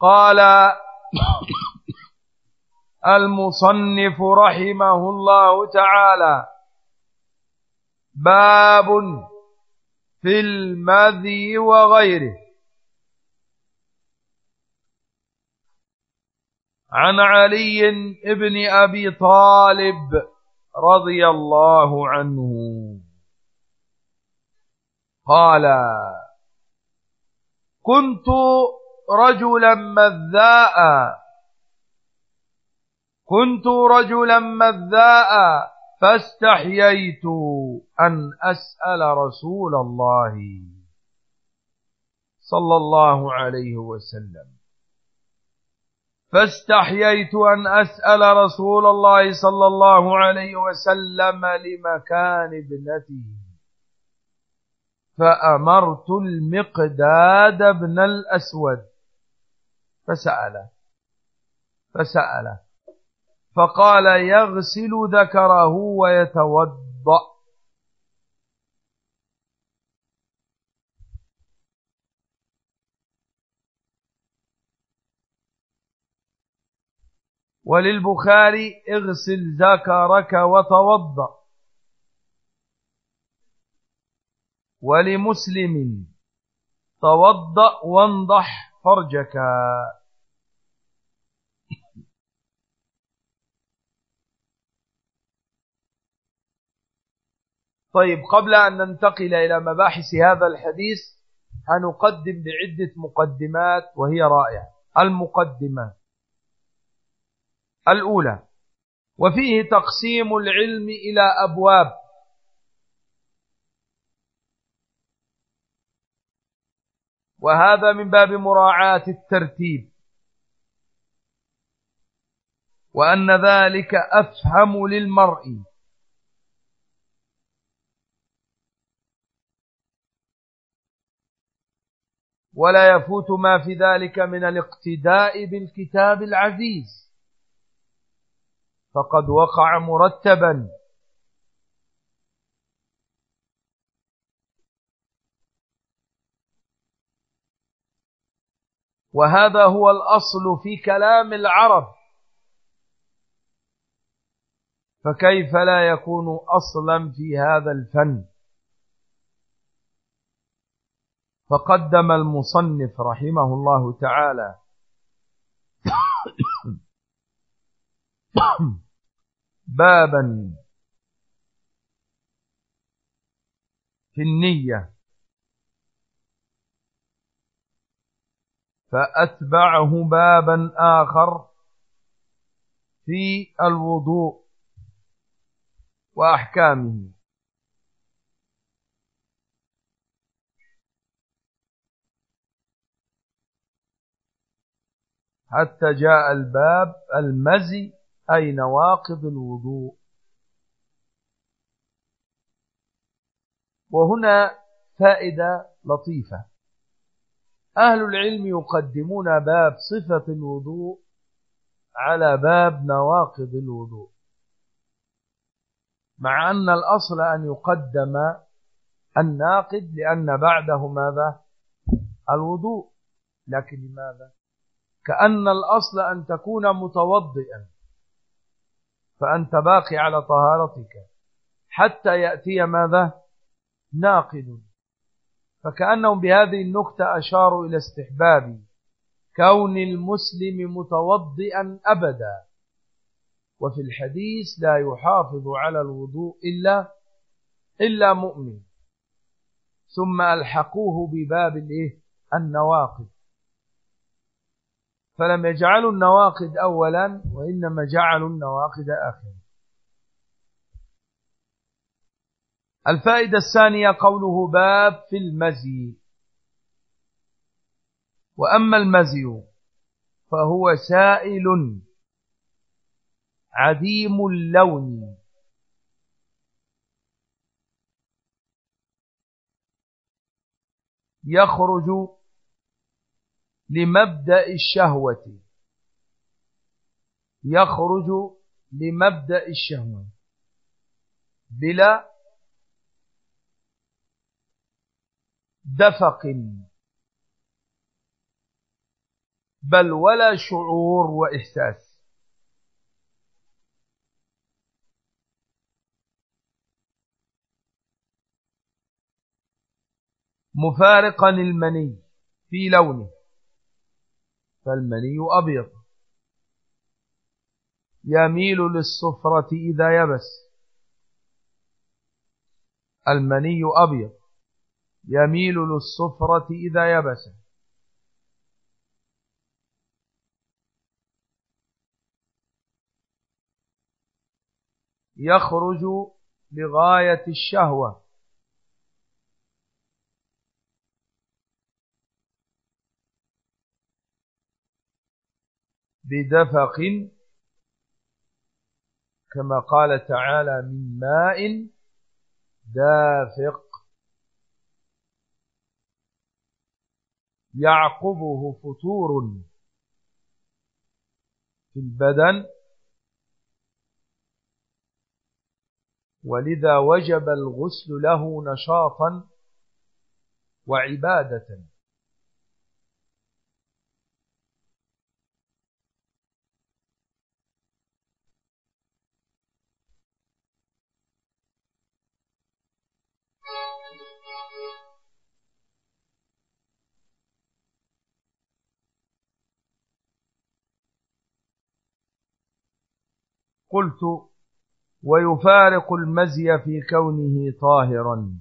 قال المصنف رحمه الله تعالى باب في المذي وغيره. عن علي بن أبي طالب رضي الله عنه. قال كنت رجلا مذاء. كنت رجلا مذاء فاستحييت أن أسأل رسول الله صلى الله عليه وسلم. فاستحييت أن أسأل رسول الله صلى الله عليه وسلم لمكان ابنته. فأمرت المقداد بن الأسود. فسأل. فسأل. فقال يغسل ذكره ويتوضأ. وللبخاري اغسل ذكرك وتوضأ. ولمسلم توضأ وانضح فرجك. طيب قبل أن ننتقل إلى مباحث هذا الحديث هنقدم بعدة مقدمات وهي رائعة. المقدمات الأولى. وفيه تقسيم العلم إلى أبواب. وهذا من باب مراعاة الترتيب. وأن ذلك أفهم للمرء. ولا يفوت ما في ذلك من الاقتداء بالكتاب العزيز. فقد وقع مرتبا. وهذا هو الأصل في كلام العرب. فكيف لا يكون أصلا في هذا الفن؟ فقدم المصنف رحمه الله تعالى. بابا في النية. فأتبعه بابا آخر في الوضوء وأحكامه. حتى جاء الباب المزي أي نواقض الوضوء. وهنا فائدة لطيفة. أهل العلم يقدمون باب صفة الوضوء على باب نواقض الوضوء. مع أن الأصل أن يقدم الناقد لأن بعده ماذا؟ الوضوء. لكن لماذا؟ كأن الأصل أن تكون متوضئا فأنت باقي على طهارتك حتى يأتي ماذا؟ ناقد. فكأنهم بهذه النكتة أشاروا إلى استحباب كون المسلم متوضئا أبدا. وفي الحديث لا يحافظ على الوضوء إلا إلا مؤمن. ثم ألحقوه بباب الإيه؟ النواقض فلم يجعلوا النواقد أولا وإنما جعلوا النواقد آخرا. الفائدة الثانية قوله باب في المزي. وأما المزي فهو سائل عديم اللون. يخرج لمبدأ الشهوة. يخرج لمبدأ الشهوة. بلا دفق. بل ولا شعور وإحساس. مفارقا المني في لونه. فالمني أبيض. يميل للصفرة إذا يبس. المني أبيض. يميل للصفرة إذا يبس. يخرج لغاية الشهوة. بدفق كما قال تعالى من ماء دافق. يعقبه فتور في البدن. ولذا وجب الغسل له نشاطا وعبادة. قلت ويفارق المزي في كونه طاهرا.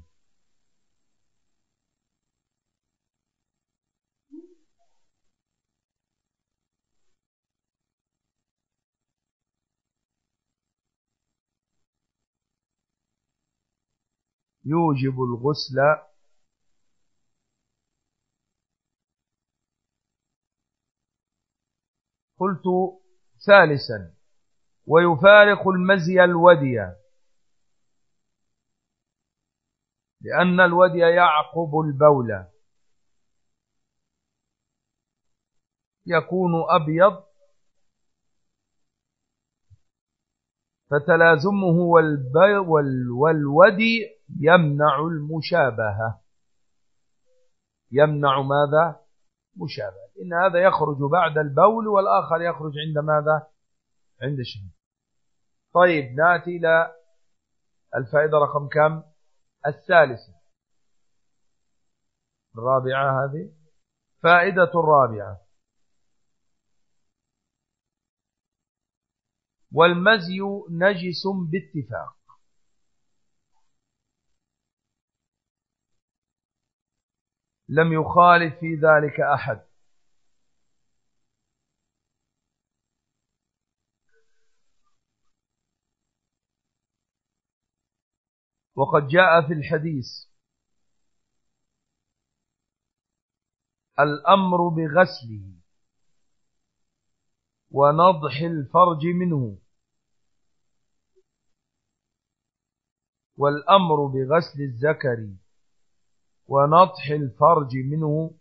يوجب الغسل قلت ثالثا. ويفارق المزي الودي. لأن الودي يعقب البول. يكون أبيض. فتلازمه والودي يمنع المشابهة. يمنع ماذا؟ مشابهة. إن هذا يخرج بعد البول والآخر يخرج عند ماذا؟ عند الشهر طيب ناتي إلى الفائدة رقم كم؟ الثالثة. الرابعة هذه. فائدة الرابعة. والمزي نجس باتفاق. لم يخالف في ذلك أحد. وقد جاء في الحديث الأمر بغسله ونضح الفرج منه والأمر بغسل الذكر ونضح الفرج منه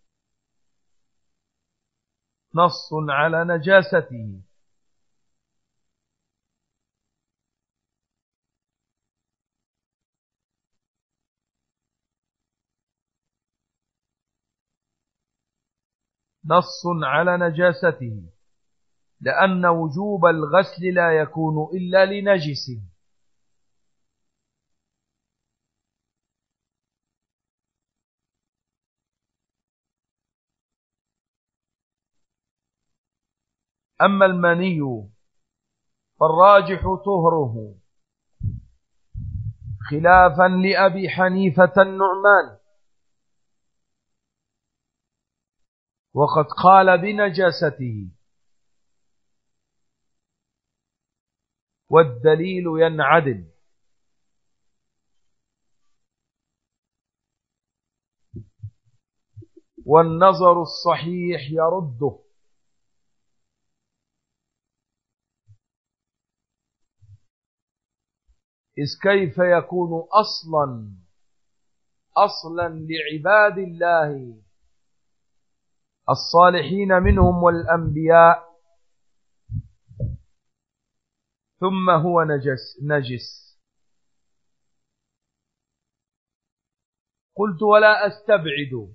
نص على نجاسته. نص على نجاسته لأن وجوب الغسل لا يكون إلا لنجس. أما المني فالراجح طهره. خلافا لأبي حنيفة النعمان. وقد قال بنجاسته. والدليل ينعدل. والنظر الصحيح يرده. إذ كيف يكون أصلا؟ أصلا لعباد الله. الصالحين منهم والأنبياء. ثم هو نجس نجس. قلت ولا أستبعد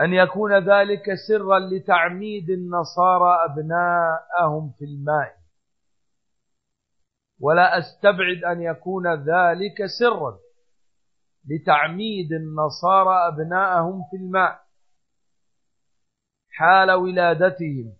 أن يكون ذلك سرا لتعميد النصارى أبناءهم في الماء. ولا أستبعد أن يكون ذلك سرا. لتعميد النصارى أبناءهم في الماء حال ولادتهم.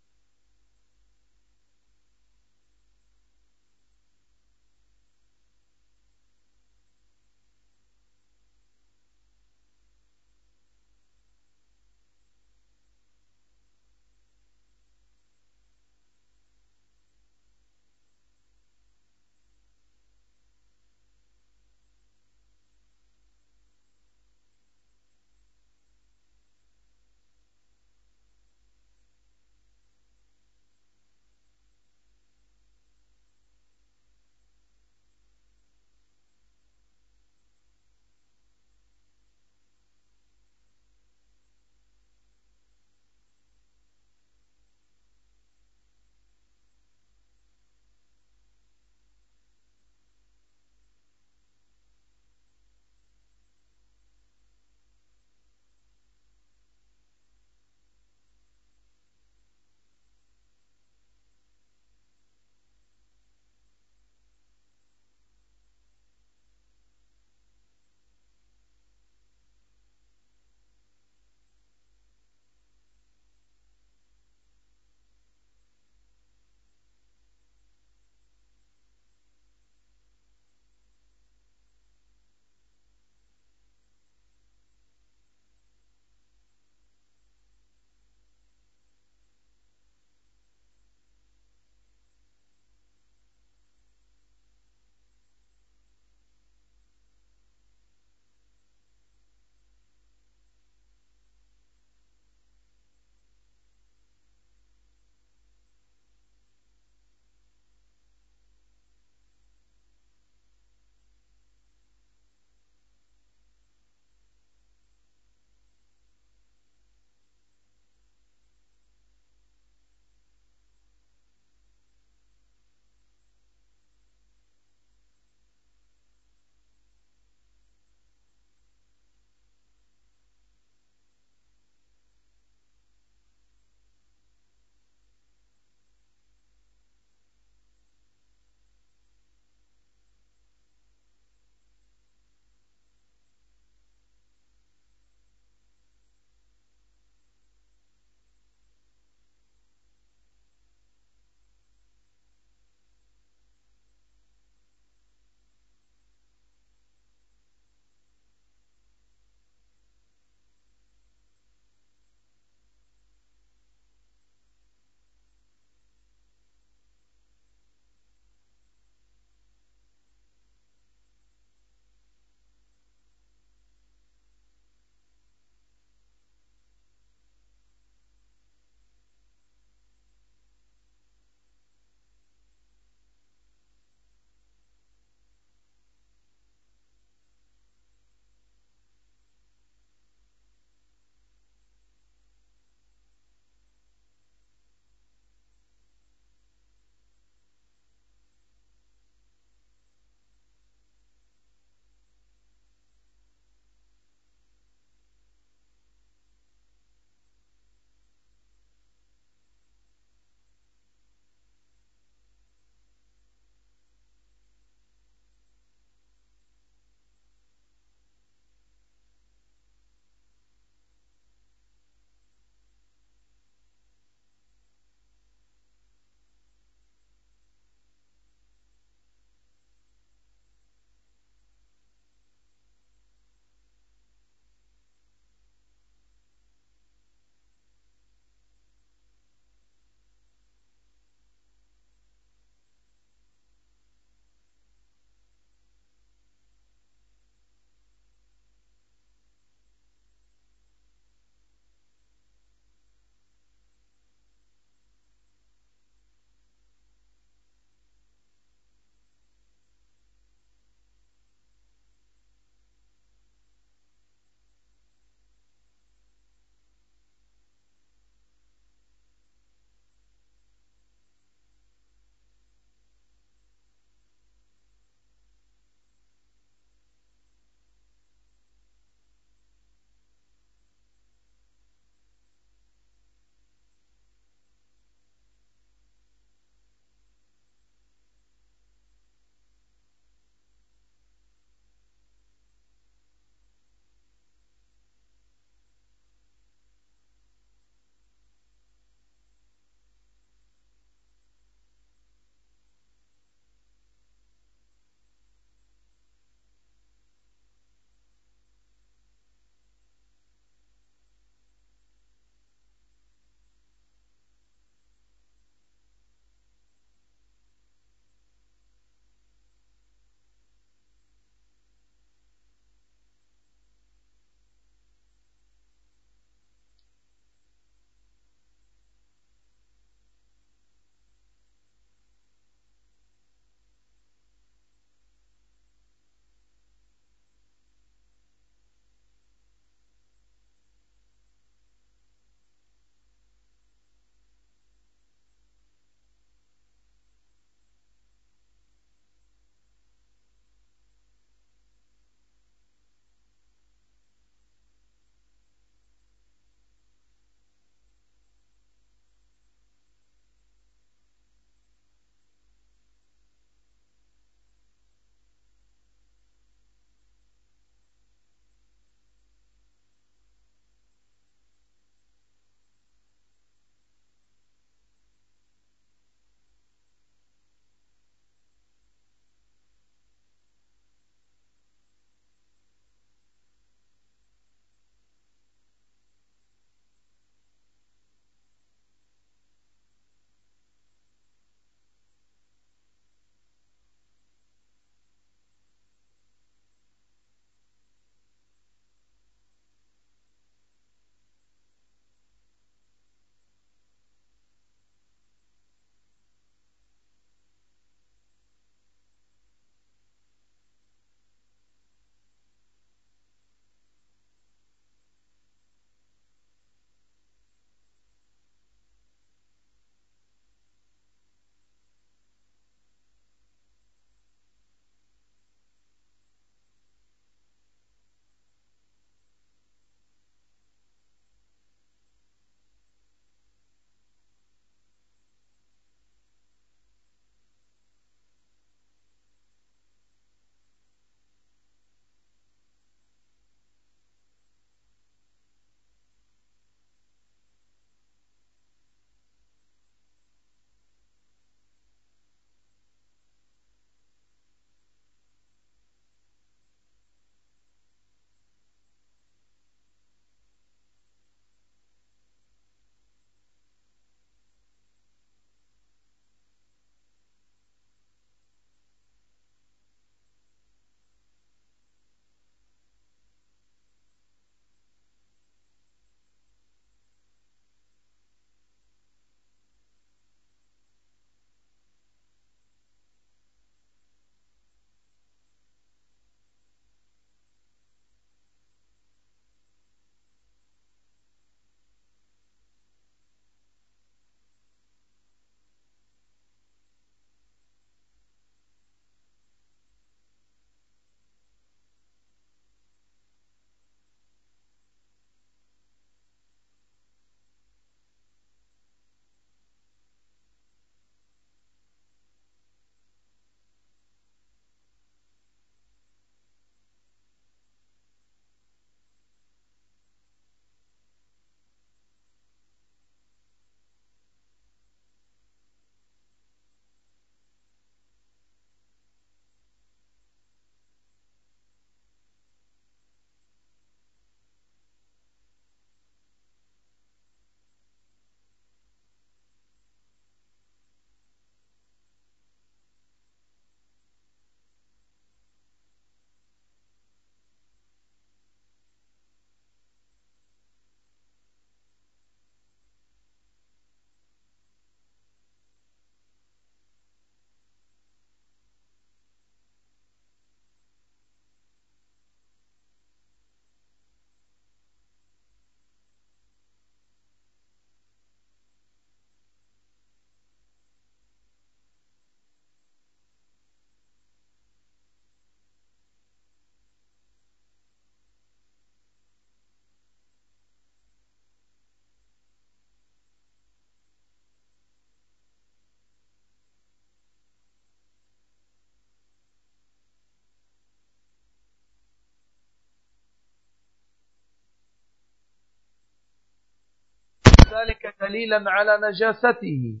ذلك دليلا على نجاسته.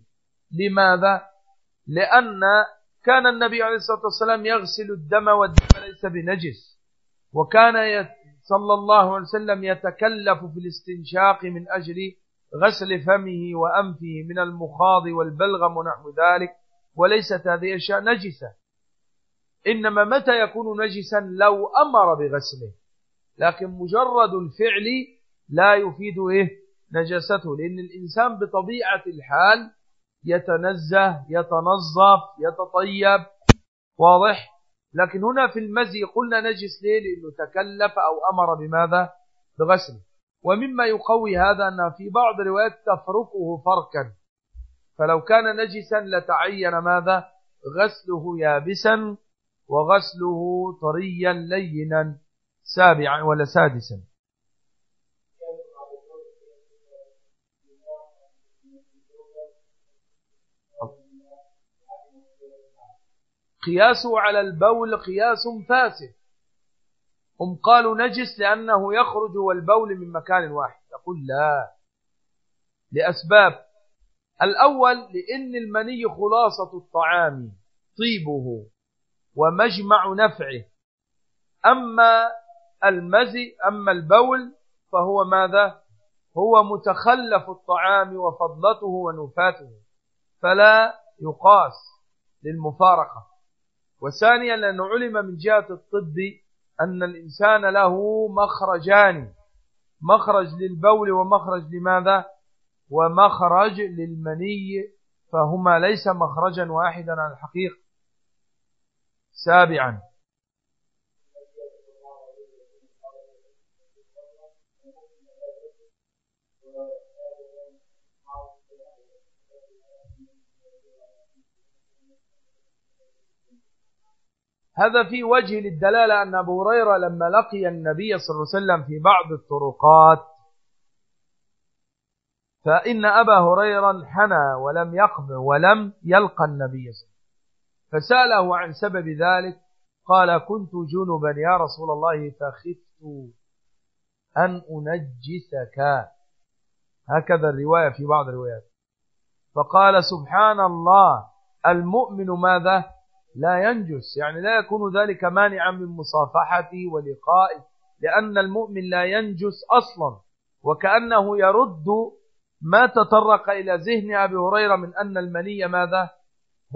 لماذا؟ لأن كان النبي عليه الصلاة والسلام يغسل الدم والدم ليس بنجس. وكان صلى الله عليه وسلم يتكلف في الاستنشاق من أجل غسل فمه وأنفه من المخاض والبلغم ونحو ذلك وليست هذه أشياء نجسة. إنما متى يكون نجسا؟ لو أمر بغسله. لكن مجرد الفعل لا يفيد إيه؟ نجاسته لأن الإنسان بطبيعة الحال يتنزه يتنظف يتطيب واضح؟ لكن هنا في المزي قلنا نجس ليه؟ لأنه تكلف أو أمر بماذا؟ بغسله ومما يقوي هذا أن في بعض الروايات تفرقه فركا. فلو كان نجسا لتعين ماذا؟ غسله يابسا وغسله طريا لينا سابعا ولا سادسا. قياسه على البول قياس فاسد. هم قالوا نجس لأنه يخرج والبول من مكان واحد. يقول لا. لأسباب. الأول لأن المني خلاصة الطعام طيبه ومجمع نفعه. أما المزي أما البول فهو ماذا؟ هو متخلف الطعام وفضلته ونفاته. فلا يقاس للمفارقة. وثانيا لأنه علم من جهة الطب أن الإنسان له مخرجان. مخرج للبول ومخرج لماذا؟ ومخرج للمني فهما ليس مخرجا واحدا على الحقيقة. سابعا. هذا في وجه للدلالة أن أبو هريرة لما لقي النبي صلى الله عليه وسلم في بعض الطرقات فإن أبا هريرة انحنى ولم يقبل ولم يلقى النبي صلى الله عليه وسلم. فسأله عن سبب ذلك قال كنت جنبا يا رسول الله فخفت أن أنجسك. هكذا الرواية في بعض الروايات. فقال سبحان الله المؤمن ماذا؟ لا ينجس. يعني لا يكون ذلك مانعا من مصافحتي ولقائي لأن المؤمن لا ينجس أصلا وكأنه يرد ما تطرق إلى ذهن أبي هريرة من أن المني ماذا؟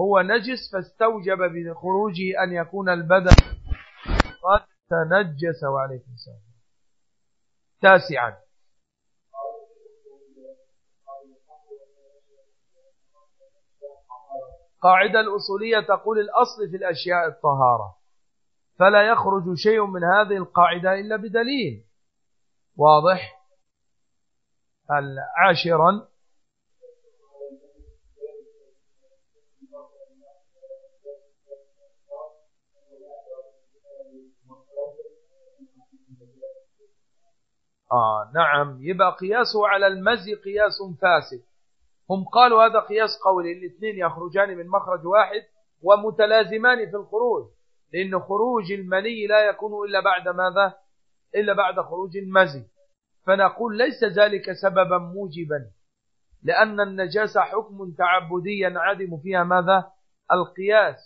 هو نجس فاستوجب بخروجه أن يكون البدن قد تنجس. وعليكم السلام. تاسعا. قاعدة الأصولية تقول الأصل في الأشياء الطهارة. فلا يخرج شيء من هذه القاعدة إلا بدليل. واضح؟ عاشرا؟ آه نعم يبقى قياسه على المزي قياس فاسد. هم قالوا هذا قياس قولي الاثنين يخرجان من مخرج واحد ومتلازمان في الخروج لأن خروج المني لا يكون إلا بعد ماذا؟ إلا بعد خروج المزي. فنقول ليس ذلك سببا موجبا لأن النجاسة حكم تعبدي ينعدم فيها ماذا؟ القياس.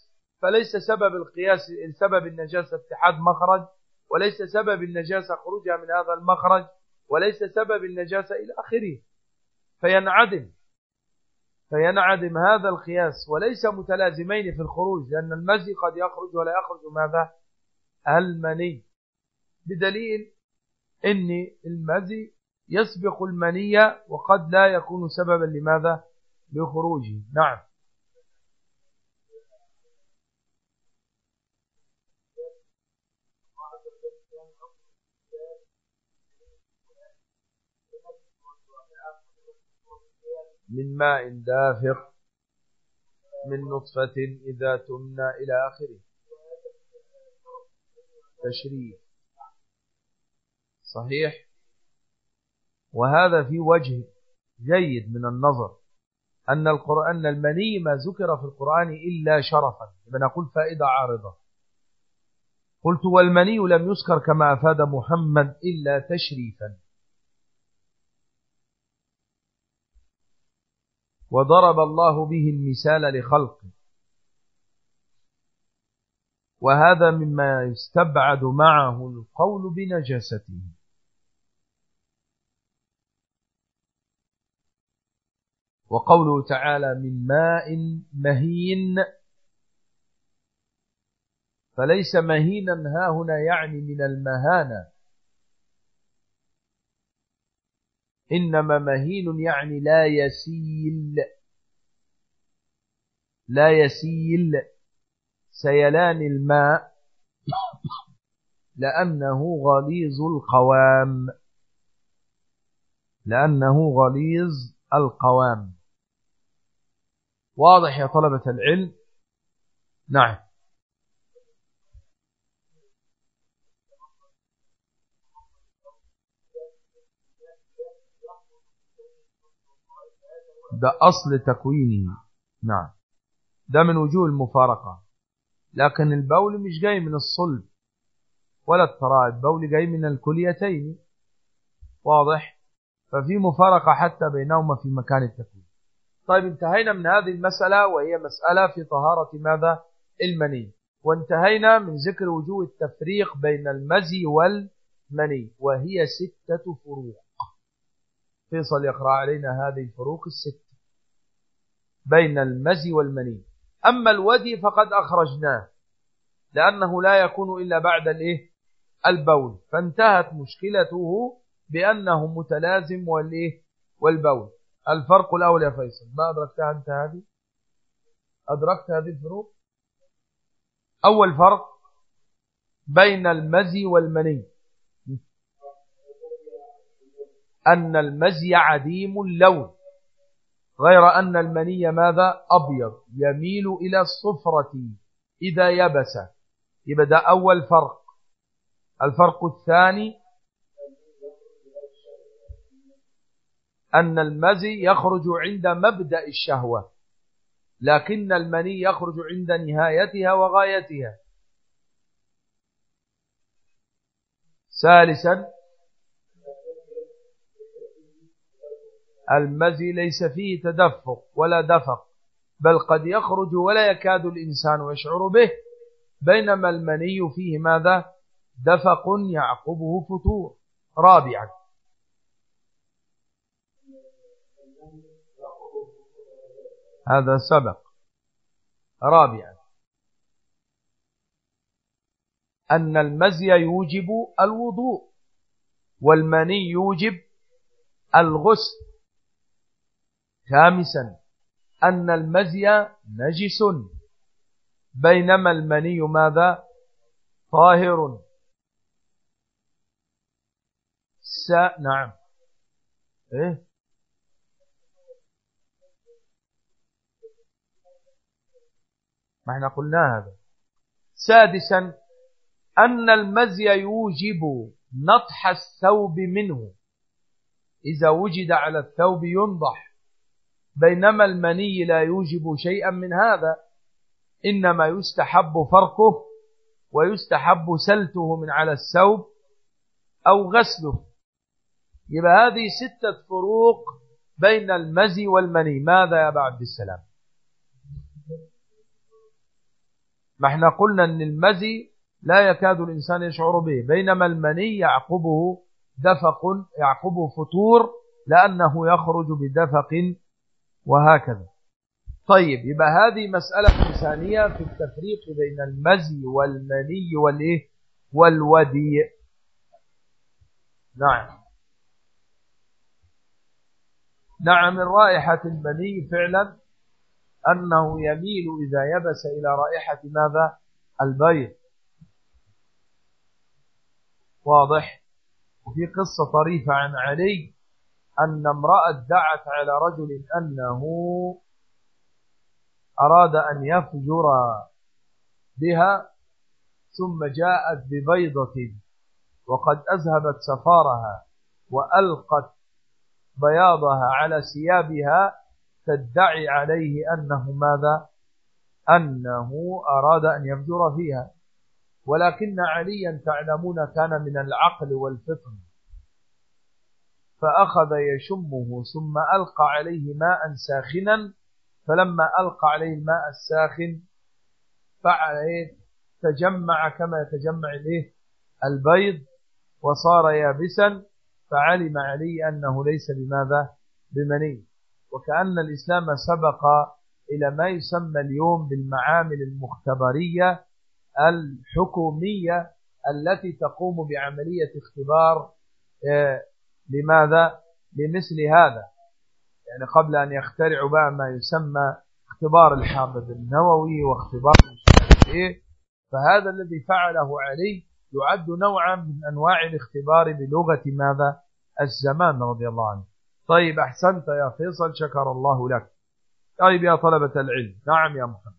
فليس سبب القياس سبب النجاسة اتحاد مخرج وليس سبب النجاسة خروجها من هذا المخرج وليس سبب النجاسة إلى آخره. فينعدم. فينعدم هذا القياس وليس متلازمين في الخروج لأن المزي قد يخرج ولا يخرج. ماذا؟ المني. بدليل إن المزي يسبق المني وقد لا يكون سببا لماذا؟ لخروجه. نعم. من ماء دافق من نطفة إذا تمنى إلى آخره. تشريف صحيح؟ وهذا في وجه جيد من النظر أن القرآن المني ما ذكر في القرآن إلا شرفا. نقول فائدة عارضة. قلت والمني لم يذكر كما أفاد محمد إلا تشريفا. وضرب الله به المثال لخلقه. وهذا مما يستبعد معه القول بنجاسته. وقوله تعالى من ماء مهين فليس مهينا ها هنا يعني من المهانة. إنما مهين يعني لا يسيل. لا يسيل. سيلان الماء لأنه غليظ القوام. لأنه غليظ القوام. واضح يا طلبة العلم؟ نعم. ده أصل تكوينه نعم. ده من وجوه المفارقة. لكن البول مش جاي من الصلب ولا الترائب البول جاي من الكليتين. واضح؟ ففي مفارقة حتى بينهما في مكان التكوين. طيب انتهينا من هذه المسألة وهي مسألة في طهارة ماذا؟ المني. وانتهينا من ذكر وجوه التفريق بين المزي والمني وهي ستة فروق. فيصل يقرأ علينا هذه الفروق الستة. بين المزي والمني. أما الودي فقد أخرجناه لأنه لا يكون إلا بعد الإيه؟ البول. فانتهت مشكلته بأنه متلازم والإيه؟ والبول. الفرق الأول يا فيصل ما أدركتها أنت هذه؟ أدركت هذه الفروق؟ أول فرق بين المزي والمني. أن المزي عديم اللون. غير أن المني ماذا؟ أبيض يميل إلى الصفرة إذا يبس. يبدأ أول فرق. الفرق الثاني أن المزي يخرج عند مبدأ الشهوة لكن المني يخرج عند نهايتها وغايتها. ثالثا المزي ليس فيه تدفق ولا دفق بل قد يخرج ولا يكاد الإنسان يشعر به. بينما المني فيه ماذا؟ دفق يعقبه فتور. رابعا. هذا سبق. رابعا. أن المزي يوجب الوضوء والمني يوجب الغسل. خامسا أن المزي نجس. بينما المني ماذا؟ طاهر. س... نعم. إيه؟ ما إحنا قلنا هذا. سادسا أن المزي يوجب نطح الثوب منه. إذا وجد على الثوب ينضح. بينما المني لا يوجب شيئا من هذا إنما يستحب فرقه ويستحب سلته من على الثوب أو غسله. يبقى هذه ستة فروق بين المزي والمني. ماذا يا أبا عبد السلام؟ ما إحنا قلنا إن المزي لا يكاد الإنسان يشعر به بينما المني يعقبه دفق يعقبه فطور لأنه يخرج بدفق وهكذا. طيب يبقى هذه مسألة ثانية في التفريق بين المزي والمني والإيه؟ والودي نعم. نعم الرائحة المني فعلا أنه يميل إذا يبس إلى رائحة ماذا؟ البيض. واضح؟ وفي قصة طريفة عن علي أن امرأة دعت على رجل أنه أراد أن يفجر بها ثم جاءت ببيضة وقد أذهبت سفارها وألقت بياضها على ثيابها تدعي عليه أنه ماذا؟ أنه أراد أن يفجر فيها. ولكن عليا تعلمون كان من العقل والفطن. فأخذ يشمه ثم ألقى عليه ماء ساخنا فلما ألقى عليه الماء الساخن فعل إيه؟ تجمع كما يتجمع إليه البيض وصار يابسا فعلم علي أنه ليس بماذا؟ بمني. وكأن الإسلام سبق إلى ما يسمى اليوم بالمعامل المختبرية الحكومية التي تقوم بعملية اختبار آه، لماذا؟ لمثل هذا. يعني قبل أن يخترعوا بقى ما يسمى اختبار الحافظ النووي واختبار إيه فهذا الذي فعله علي يعد نوعا من أنواع الاختبار بلغة ماذا؟ الزمان رضي الله عنه. طيب أحسنت يا فيصل شكر الله لك. طيب يا طلبة العلم. نعم يا محمد.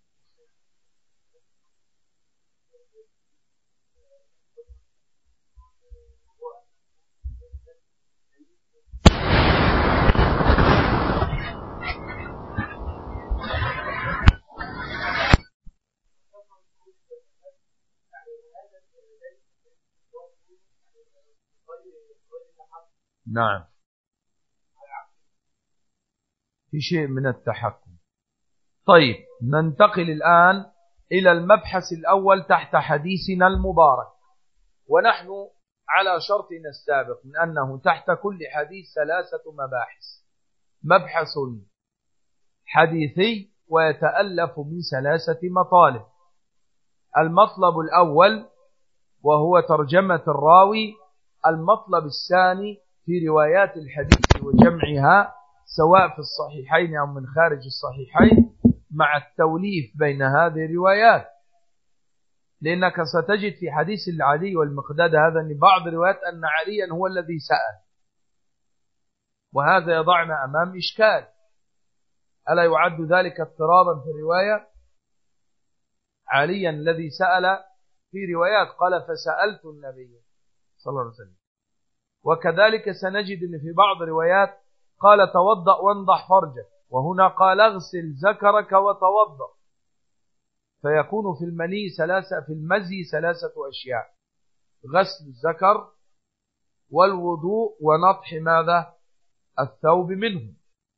نعم. في شيء من التحكم. طيب ننتقل الآن إلى المبحث الأول تحت حديثنا المبارك. ونحن على شرطنا السابق من أنه تحت كل حديث ثلاثة مباحث. مبحث حديثي ويتألف من ثلاثة مطالب. المطلب الأول وهو ترجمة الراوي المطلب الثاني في روايات الحديث وجمعها سواء في الصحيحين أو من خارج الصحيحين مع التوليف بين هذه الروايات. لأنك ستجد في حديث العلي والمقداد هذا أن بعض الروايات أن عليا هو الذي سأل. وهذا يضعنا أمام إشكال. ألا يعد ذلك اضطرابا في الرواية؟ عليا الذي سأل في روايات قال فسألت النبي. صلى الله عليه وسلم. وكذلك سنجد أن في بعض الروايات قال توضأ وانضح فرجك وهنا قال اغسل ذكرك وتوضأ. فيكون في المني ثلاثة في المزي ثلاثة أشياء. غسل الذكر والوضوء ونطح ماذا؟ الثوب منه.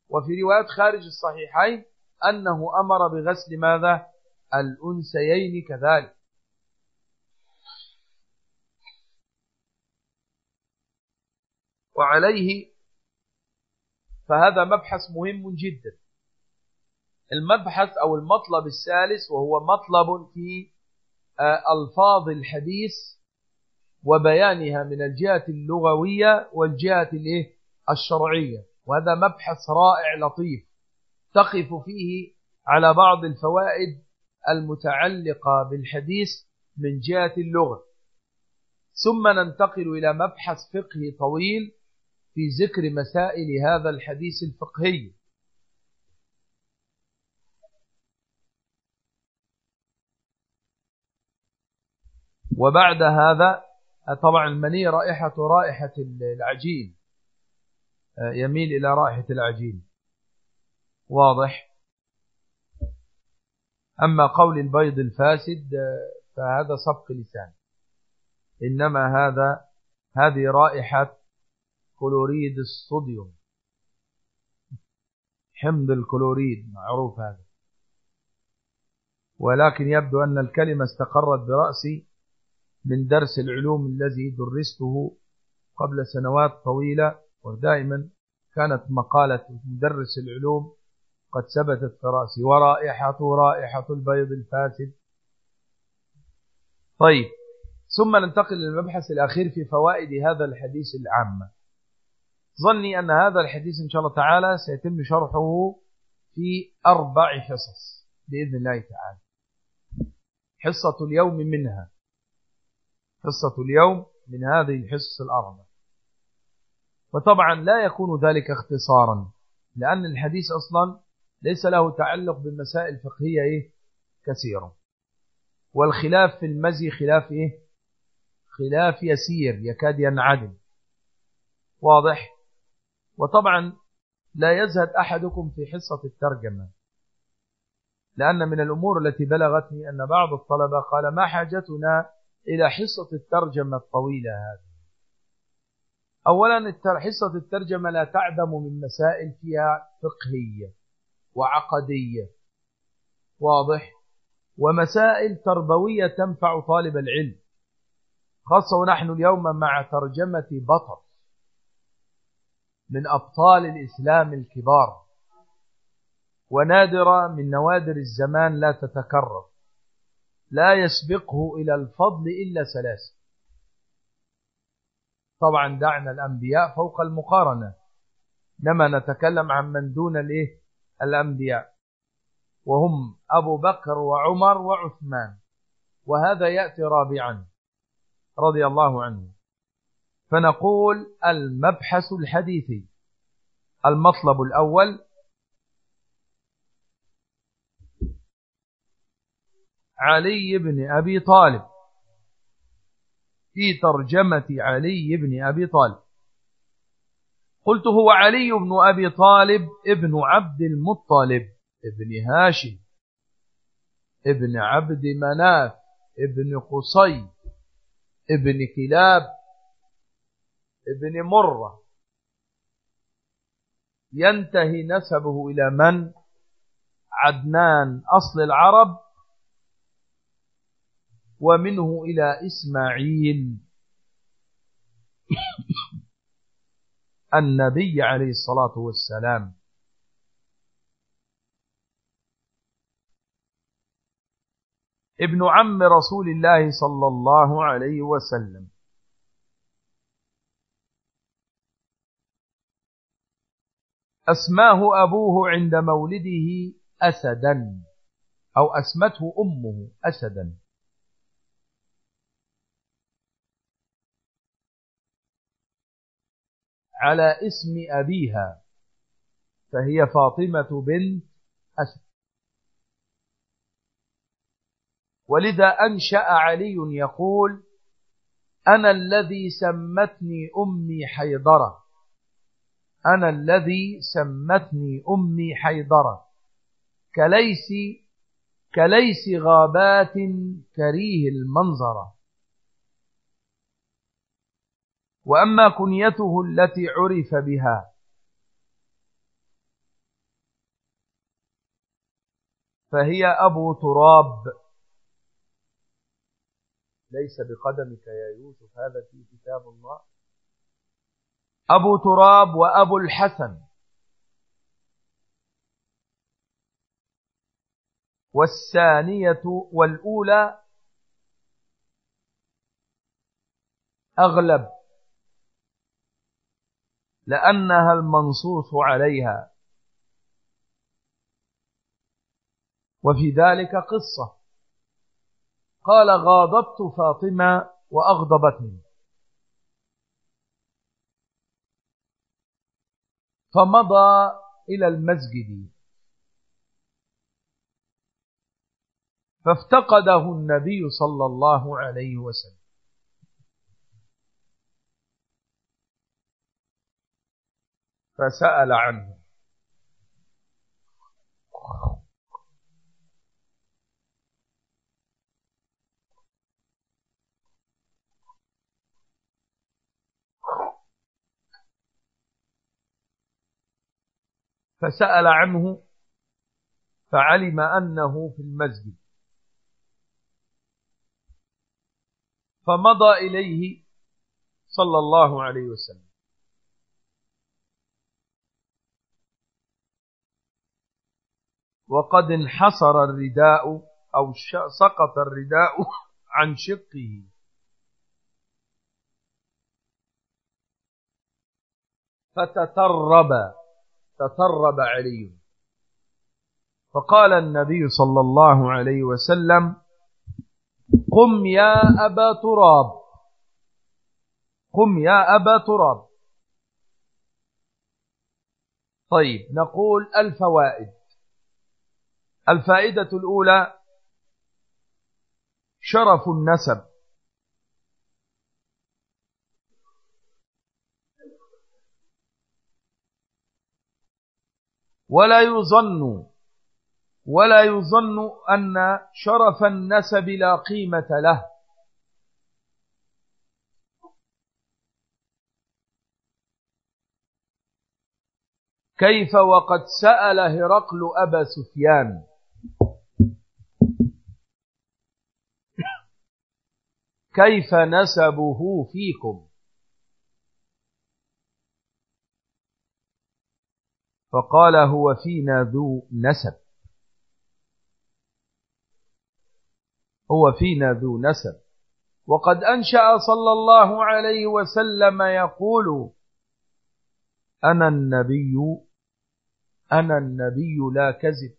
وفي روايات خارج الصحيحين أنه أمر بغسل ماذا؟ الأنسيين كذلك. وعليه فهذا مبحث مهم جدا. المبحث أو المطلب الثالث وهو مطلب في آه، ألفاظ الحديث وبيانها من الجهة اللغوية والجهة الشرعية. وهذا مبحث رائع لطيف تقف فيه على بعض الفوائد المتعلقة بالحديث من جهة اللغة. ثم ننتقل إلى مبحث فقهي طويل في ذكر مسائل هذا الحديث الفقهي. وبعد هذا طبعا المني رائحة رائحة العجين يميل إلى رائحة العجين. واضح؟ أما قول البيض الفاسد فهذا صفق لسان. إنما هذا هذه رائحة كلوريد الصوديوم. حمض الكلوريد معروف هذا. ولكن يبدو أن الكلمة استقرت برأسي من درس العلوم الذي درسته قبل سنوات طويلة ودائما كانت مقالة مدرس العلوم قد ثبتت في رأسي. ورائحة رائحة البيض الفاسد. طيب ثم ننتقل للمبحث الأخير في فوائد هذا الحديث العامة ظني أن هذا الحديث إن شاء الله تعالى سيتم شرحه في أربع حصص بإذن الله تعالى. حصة اليوم منها. حصة اليوم من هذه الحصص الأربع. وطبعا لا يكون ذلك اختصارا لأن الحديث أصلا ليس له تعلق بالمسائل الفقهية إيه؟ كثيرة والخلاف في المزي خلاف إيه؟ خلاف يسير يكاد ينعدم. واضح؟ وطبعا لا يزهد أحدكم في حصة الترجمة لأن من الأمور التي بلغتني أن بعض الطلبة قال ما حاجتنا إلى حصة الترجمة الطويلة هذه؟ أولا حصة الترجمة لا تعدم من مسائل فيها فقهية وعقدية واضح؟ ومسائل تربوية تنفع طالب العلم خاصة ونحن اليوم مع ترجمة بطل. من أبطال الإسلام الكبار. ونادرة من نوادر الزمان لا تتكرر. لا يسبقه إلى الفضل إلا ثلاثة طبعا دعنا الأنبياء فوق المقارنة. لما نتكلم عن من دون الإيه؟ الأنبياء. وهم أبو بكر وعمر وعثمان. وهذا يأتي رابعا. رضي الله عنه. فنقول المبحث الحديثي. المطلب الأول. علي بن أبي طالب. في ترجمة علي بن أبي طالب. قلت هو علي بن أبي طالب ابن عبد المطلب. ابن هاشم. ابن عبد مناف. ابن قصي. ابن كلاب. ابن مرة. ينتهي نسبه إلى من? عدنان أصل العرب. ومنه إلى إسماعيل. النبي عليه الصلاة والسلام. ابن عم رسول الله صلى الله عليه وسلم. أسماه أبوه عند مولده أسدا أو أسمته أمه أسدا. على اسم أبيها فهي فاطمة بنت أسد. ولذا أنشأ علي يقول أنا الذي سمتني أمي حيضرة. أنا الذي سمتني أمي حيضرة كليس كليس غابات كريه المنظرة وأما كنيته التي عرف بها. فهي أبو تراب. ليس بقدمك يا يوسف هذا في كتاب الله. أبو تراب وأبو الحسن. والثانية والأولى أغلب لأنها المنصوص عليها. وفي ذلك قصة. قال غاضبت فاطمة وأغضبتني. فمضى إلى المسجد. فافتقده النبي صلى الله عليه وسلم. فسأل عنه. فسأل عنه فعلم أنه في المسجد. فمضى إليه صلى الله عليه وسلم. وقد انحصر الرداء أو سقط الرداء عن شقه. فتترب. تترب علي. فقال النبي صلى الله عليه وسلم قم يا أبا تراب. قم يا أبا تراب. طيب نقول الفوائد. الفائدة الأولى شرف النسب. ولا يظن ولا يظن أن شرف النسب لا قيمة له. كيف وقد سأل هرقل أبا سفيان؟ كيف نسبه فيكم؟ فقال هو فينا ذو نسب. هو فينا ذو نسب. وقد أنشأ صلى الله عليه وسلم يقول أنا النبي أنا النبي لا كذب.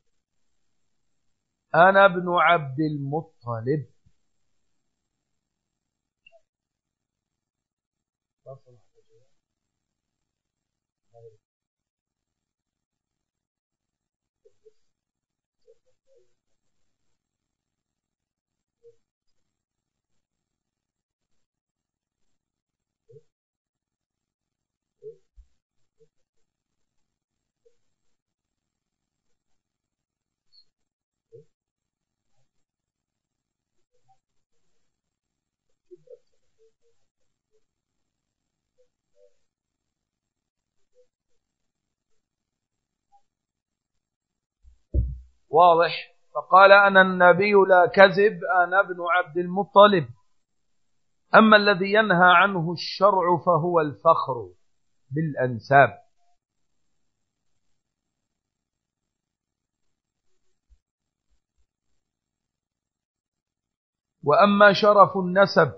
أنا ابن عبد المطلب. واضح. فقال أنا النبي لا كذب أنا ابن عبد المطلب. أما الذي ينهى عنه الشرع فهو الفخر بالأنساب. وأما شرف النسب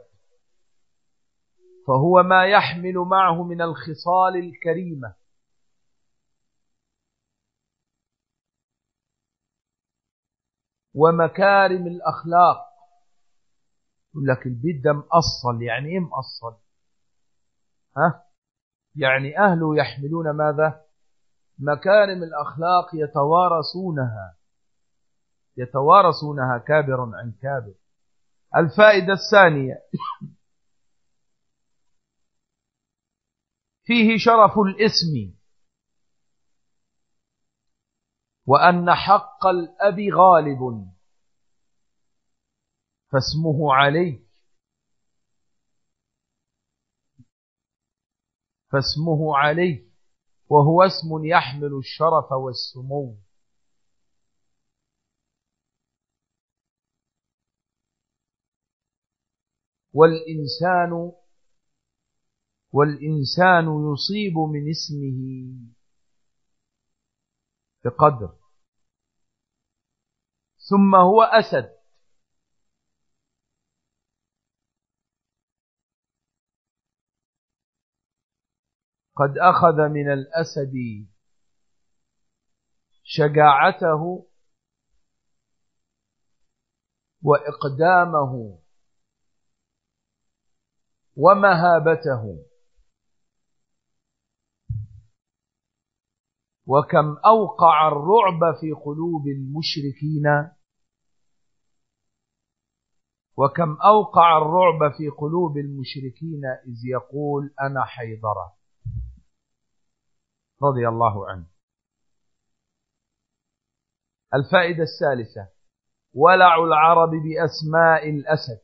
فهو ما يحمل معه من الخصال الكريمة. ومكارم الأخلاق. يقول لك البيت ده مأصل يعني إيه مأصل ها؟ يعني أهله يحملون ماذا؟ مكارم الأخلاق يتوارثونها. يتوارثونها كابر عن كابر. الفائدة الثانية. فيه شرف الاسم. وأن حق الأب غالب. فاسمه علي فاسمه علي وهو اسم يحمل الشرف والسمو. والإنسان والإنسان يصيب من اسمه. بقدر. ثم هو أسد. قد أخذ من الأسد شجاعته وإقدامه ومهابته. وكم أوقع الرعب في قلوب المشركين. وكم أوقع الرعب في قلوب المشركين إذ يقول أنا حيضرة رضي الله عنه. الفائدة الثالثة. ولع العرب بأسماء الأسد.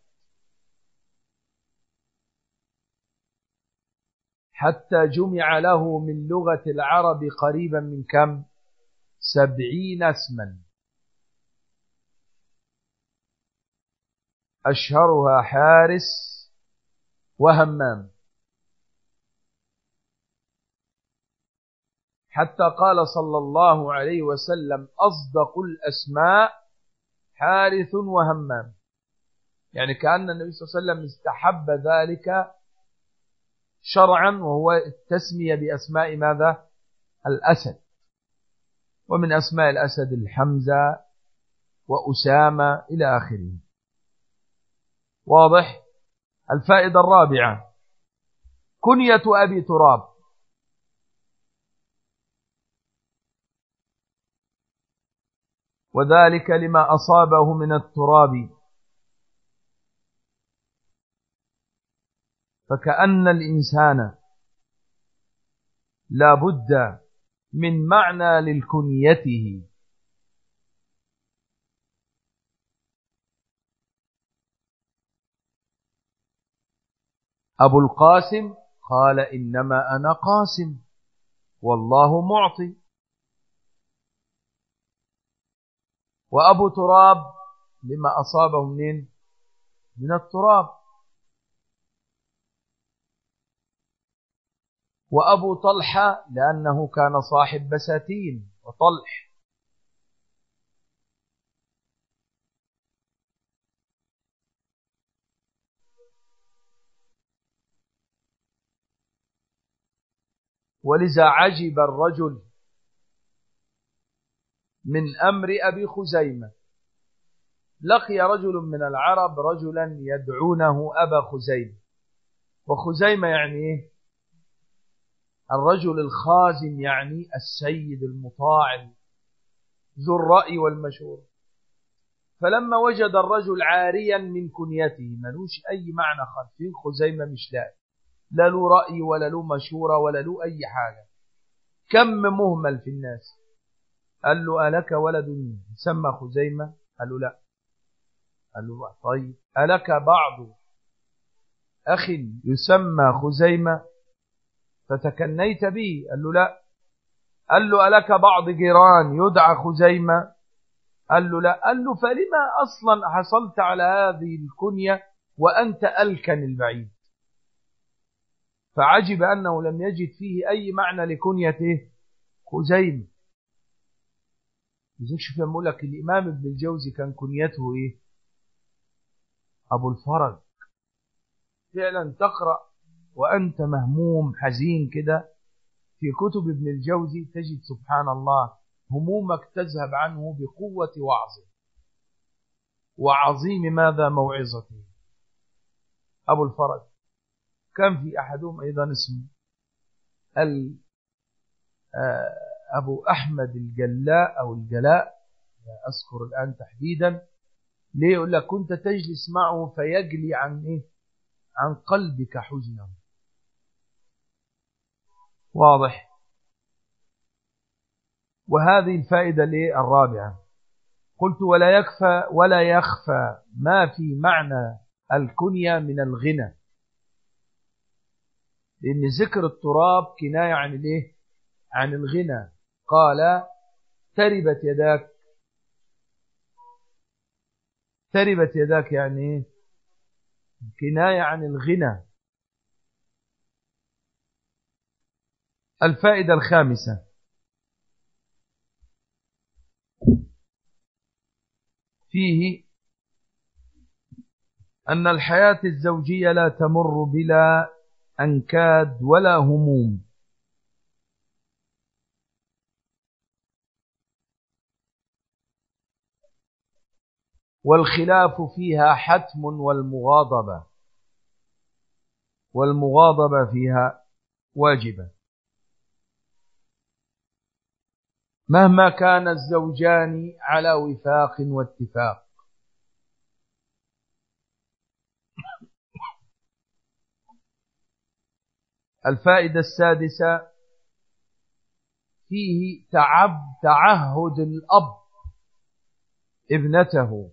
حتى جمع له من لغة العرب قريبا من كم؟ سبعين اسما. أشهرها حارس وهمام. حتى قال صلى الله عليه وسلم أصدق الأسماء حارث وهمام. يعني كأن النبي صلى الله عليه وسلم استحب ذلك شرعا وهو التسمية بأسماء ماذا؟ الأسد. ومن أسماء الأسد الحمزة وأسامة إلى آخره. واضح؟ الفائدة الرابعة. كنية أبي تراب. وذلك لما أصابه من التراب. فكأن الإنسان لا بد من معنى للكنيته. أبو القاسم قال إنما أنا قاسم والله معطي. وأبو تراب لما أصابه منين؟ من التراب. وأبو طلحة لأنه كان صاحب بساتين وطلح. ولذا عجب الرجل من أمر أبي خزيمة. لقي رجل من العرب رجلا يدعونه أبا خزيمة. وخزيمة يعني إيه؟ الرجل الخازن يعني السيد المطاع ذو الرأي والمشورة. فلما وجد الرجل عاريا من كنيته ملوش أي معنى خلفين خزيمة مش لاقي لا له رأي ولا له مشورة ولا له أي حاجة. كم مهمل في الناس؟ قال له ألك ولد سمى خزيمة؟ قال له لا. قال له طيب ألك بعض أخ يسمى خزيمة؟ فتكنيت به. قال له لا. قال له ألك بعض جيران يدعى خزيمة؟ قال له لا. قال له فلما أصلا حصلت على هذه الكنية وأنت ألكن البعيد. فعجب أنه لم يجد فيه أي معنى لكنيته خزيمة. لذلك شوف يقول لك الإمام ابن الجوزي كان كنيته إيه؟ أبو الفرج. فعلا تقرأ وأنت مهموم حزين كده في كتب ابن الجوزي تجد سبحان الله همومك تذهب عنه بقوة وعظه وعظيم ماذا موعظته؟ أبو الفرج. كان في أحدهم أيضا اسمه؟ آه، أبو أحمد الجلاء أو الجلاء. لا أذكر الآن تحديدا. ليه يقول لك كنت تجلس معه فيجلي عن إيه؟ عن قلبك حزنه واضح. وهذه الفائدة الرابعة قلت ولا يكفى ولا يخفى ما في معنى الكنية من الغنى. لأن ذكر التراب كناية عن الإيه؟ عن الغنى. قال تربت يداك. تربت يداك يعني إيه؟ كناية عن الغنى. الفائدة الخامسة. فيه أن الحياة الزوجية لا تمر بلا أنكاد ولا هموم. والخلاف فيها حتم والمغاضبة. والمغاضبة فيها واجبة. مهما كان الزوجان على وفاق واتفاق. الفائدة السادسة فيه تعب تعهد الأب ابنته.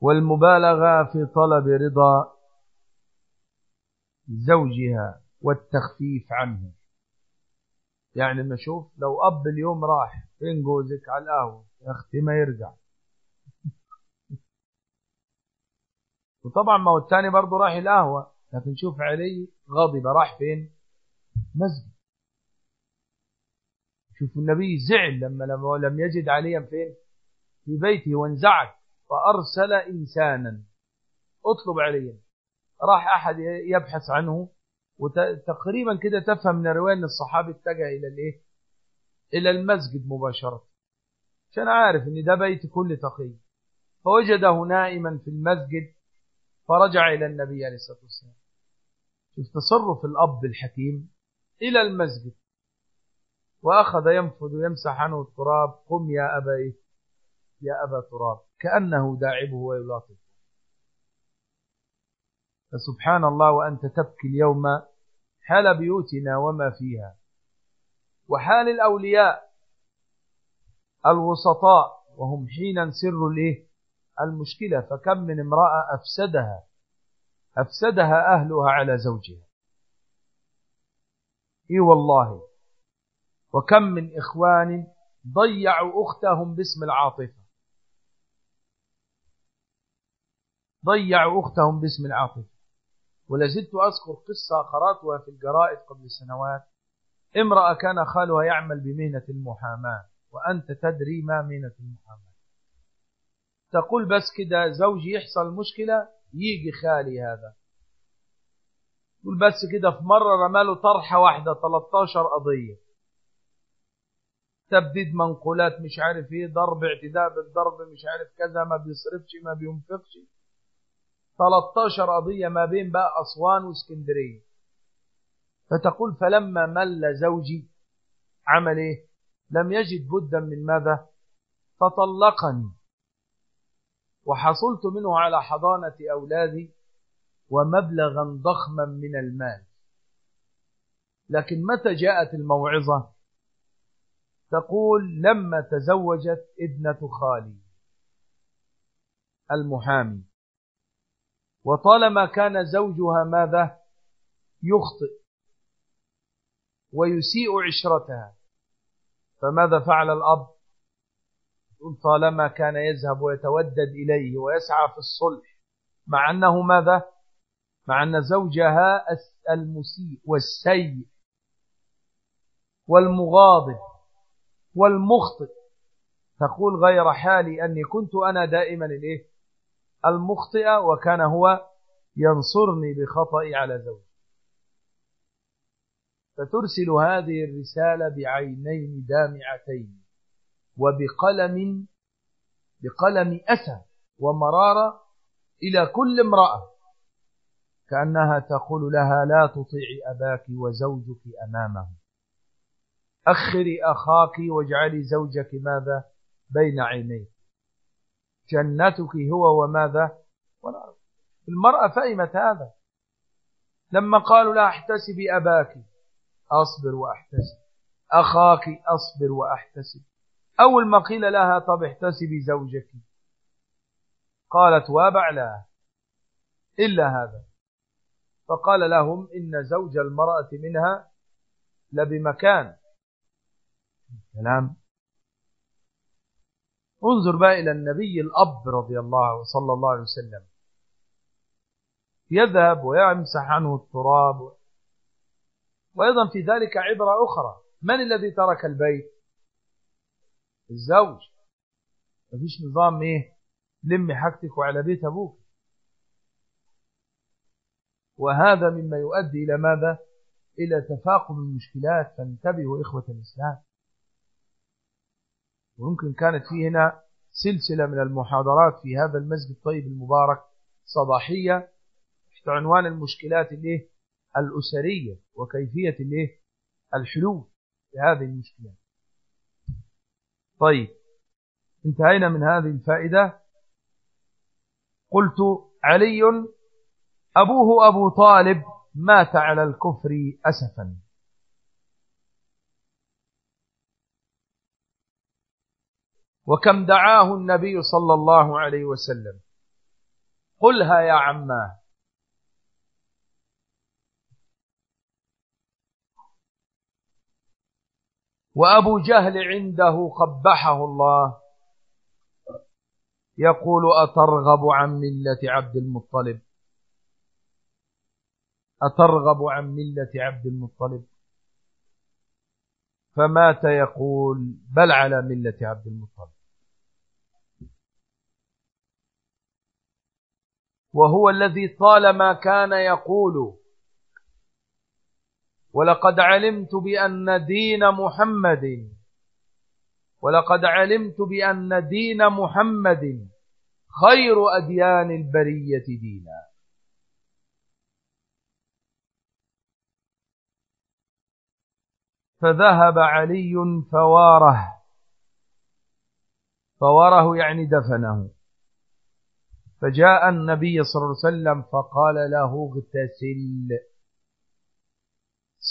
والمبالغة في طلب رضا زوجها والتخفيف عنه. يعني ما شوف لو أب اليوم راح فين جوزك على القهوة يا أختي ما يرجع. وطبعا ما هو الثاني برضه راح القهوة لكن شوف علي غضب راح فين؟ مسجد. شوف النبي زعل لما لم يجد عليا فين؟ في بيته وانزعج فأرسل إنسانا. اطلب عليا. راح أحد يبحث عنه وتقريبا كده تفهم من الرواية أن الصحابي اتجه إلى الإيه؟ إلى المسجد مباشرة. عشان عارف أن ده بيت كل تقي. فوجده نائما في المسجد فرجع إلى النبي عليه الصلاة والسلام. شوف تصرف الأب الحكيم إلى المسجد. وأخذ ينفذ ويمسح عنه التراب. قم يا أبا إيه؟ يا أبا تراب. كأنه داعبه ويلاطف فسبحان الله وأنت تبكي اليوم حال بيوتنا وما فيها. وحال الأولياء الوسطاء وهم حين سر الإيه؟ المشكلة. فكم من امرأة أفسدها أفسدها أهلها على زوجها. إي والله. وكم من إخوان ضيعوا أختهم باسم العاطفة. ضيعوا أختهم باسم العاطفة. ولازلت أذكر قصة قرأتها في الجرائد قبل سنوات. امرأة كان خالها يعمل بمهنة المحاماة وأنت تدري ما مهنة المحاماة. تقول بس كده زوجي يحصل مشكلة يجي خالي هذا. تقول بس كده في مرة رماله طرحة واحدة 13 قضية. تبديد منقولات مش عارف إيه ضرب اعتداء بالضرب مش عارف كذا ما بيصرفش ما بينفقش. 13 قضية ما بين بقى أسوان وإسكندرية. فتقول فلما مل زوجي عمل إيه؟ لم يجد بدا من ماذا؟ فطلقني. وحصلت منه على حضانة أولادي ومبلغا ضخما من المال. لكن متى جاءت الموعظة؟ تقول لما تزوجت ابنة خالي المحامي. وطالما كان زوجها ماذا؟ يخطئ ويسيء عشرتها. فماذا فعل الأب؟ طالما كان يذهب ويتودد إليه ويسعى في الصلح مع أنه ماذا؟ مع أن زوجها المسيء والسيء والمغاضب والمخطئ. تقول غير حالي أني كنت أنا دائما الإيه؟ المخطئ وكان هو ينصرني بخطئي على زوجي. فترسل هذه الرسالة بعينين دامعتين وبقلم بقلم أسى ومرارة إلى كل امرأة كأنها تقول لها لا تطيعي أباك وزوجك أمامه. أخري أخاك واجعلي زوجك ماذا؟ بين عينيك. جنتك هو وماذا؟ المرأة فهمت هذا. لما قالوا لا احتسبي أباك أصبر وأحتسب. أخاك أصبر وأحتسب. أول ما قيل لها طب احتسبي زوجك. قالت وابع لا. إلا هذا. فقال لهم إن زوج المرأة منها لبمكان. كلام انظر بقى إلى النبي الأب رضي الله صلى الله عليه وسلم. يذهب ويمسح عنه التراب. وأيضا في ذلك عبرة أخرى. من الذي ترك البيت؟ الزوج. مفيش نظام إيه؟ لم حاجتك وعلى بيت أبوك. وهذا مما يؤدي إلى ماذا؟ إلى تفاقم المشكلات. فانتبهوا إخوة الإسلام. ويمكن كانت في هنا سلسلة من المحاضرات في هذا المسجد الطيب المبارك صباحية تحت عنوان المشكلات الايه الأسرية وكيفية الايه الحلول لهذه المشكلات طيب انتهينا من هذه الفائدة. قلت علي أبوه أبو طالب مات على الكفر أسفا. وكم دعاه النبي صلى الله عليه وسلم. قلها يا عماه وأبو جهل عنده قبحه الله. يقول أترغب عن ملة عبد المطلب. أترغب عن ملة عبد المطلب. فمات يقول بل على ملة عبد المطلب. وهو الذي طالما كان يقول. ولقد علمت بأن دين محمد. ولقد علمت بأن دين محمد خير أديان البرية دينا. فذهب علي فواره. فواره يعني دفنه. فجاء النبي صلى الله عليه وسلم فقال له اغتسل.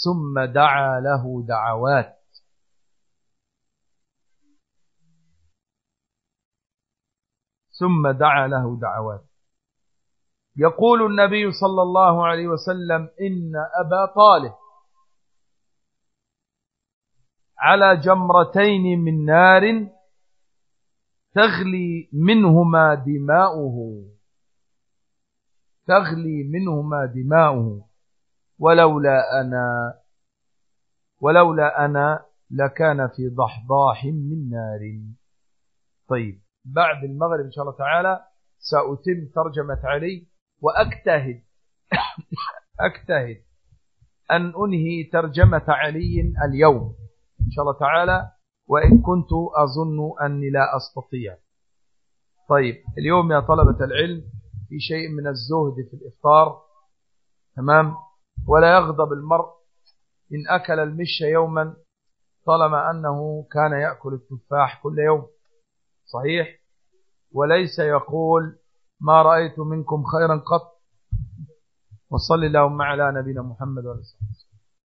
ثم دعا له دعوات. ثم دعا له دعوات. يقول النبي صلى الله عليه وسلم إن أبا طالب على جمرتين من نار تغلي منهما دماؤه. تغلي منهما دماؤه. ولولا أنا ولولا أنا لكان في ضحضاح من نار. طيب بعد المغرب إن شاء الله تعالى سأتم ترجمة علي وأجتهد أجتهد أن أنهي ترجمة علي اليوم. إن شاء الله تعالى وإن كنت أظن أني لا أستطيع. طيب اليوم يا طلبة العلم في شيء من الزهد في الإفطار تمام؟ ولا يغضب المرء إن أكل المش يوما طالما أنه كان يأكل التفاح كل يوم. صحيح؟ وليس يقول ما رأيت منكم خيرا قط. وصل اللهم على نبينا محمد وعلى آله